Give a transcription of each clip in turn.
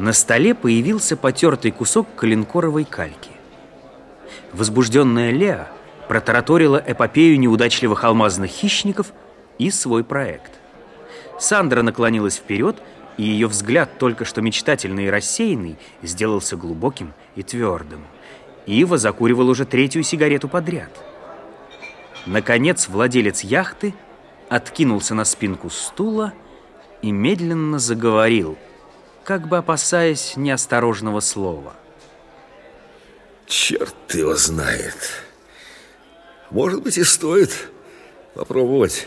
На столе появился потертый кусок коленкоровой кальки. Возбужденная Леа протараторила эпопею неудачливых алмазных хищников и свой проект. Сандра наклонилась вперед, и ее взгляд, только что мечтательный и рассеянный, сделался глубоким и твердым. Ива закуривал уже третью сигарету подряд. Наконец владелец яхты откинулся на спинку стула и медленно заговорил, как бы опасаясь неосторожного слова. Черт его знает. Может быть и стоит попробовать.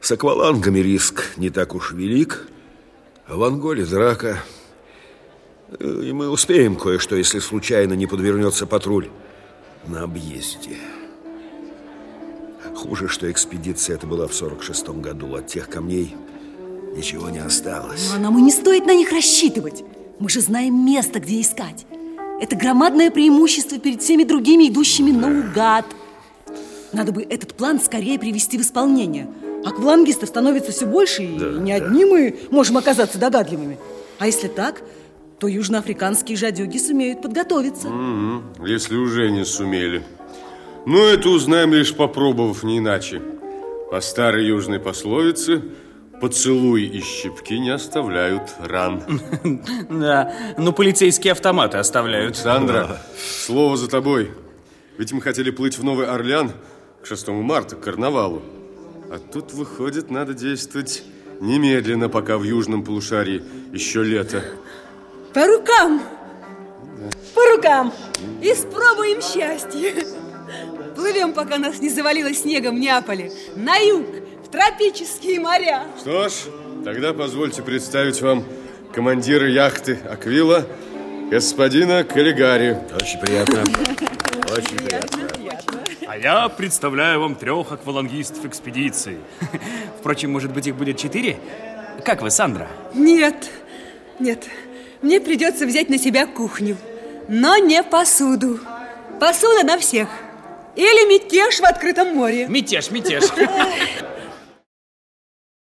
С аквалангами риск не так уж велик, а в Анголе драка. И мы успеем кое-что, если случайно не подвернется патруль на объезде. Хуже, что экспедиция эта была в 46-м году. От тех камней ничего не осталось. Но нам и не стоит на них рассчитывать. Мы же знаем место, где искать. Это громадное преимущество перед всеми другими, идущими наугад. Надо бы этот план скорее привести в исполнение. Аквалангистов становится все больше, и да, не одни да. мы можем оказаться догадливыми. А если так, то южноафриканские жадюги сумеют подготовиться. Угу, если уже не сумели. Но это узнаем лишь попробовав, не иначе. По старой южной пословице Поцелуй и щипки не оставляют ран. Да, но полицейские автоматы оставляют. Сандра, слово за тобой. Ведь мы хотели плыть в Новый Орлеан к 6 марта, к карнавалу. А тут, выходит, надо действовать немедленно, пока в южном полушарии еще лето. По рукам! По рукам! Испробуем счастье! Плывем, пока нас не завалило снегом в Неаполе. На юг, в тропические моря. Что ж, тогда позвольте представить вам командира яхты Аквила, господина Каллигари. Очень приятно. Очень приятно. А я представляю вам трех аквалангистов экспедиции. Впрочем, может быть, их будет четыре? Как вы, Сандра? Нет, нет. Мне придется взять на себя кухню. Но не посуду. Посуда на всех. Или мятеж в открытом море. Мятеж, мятеж.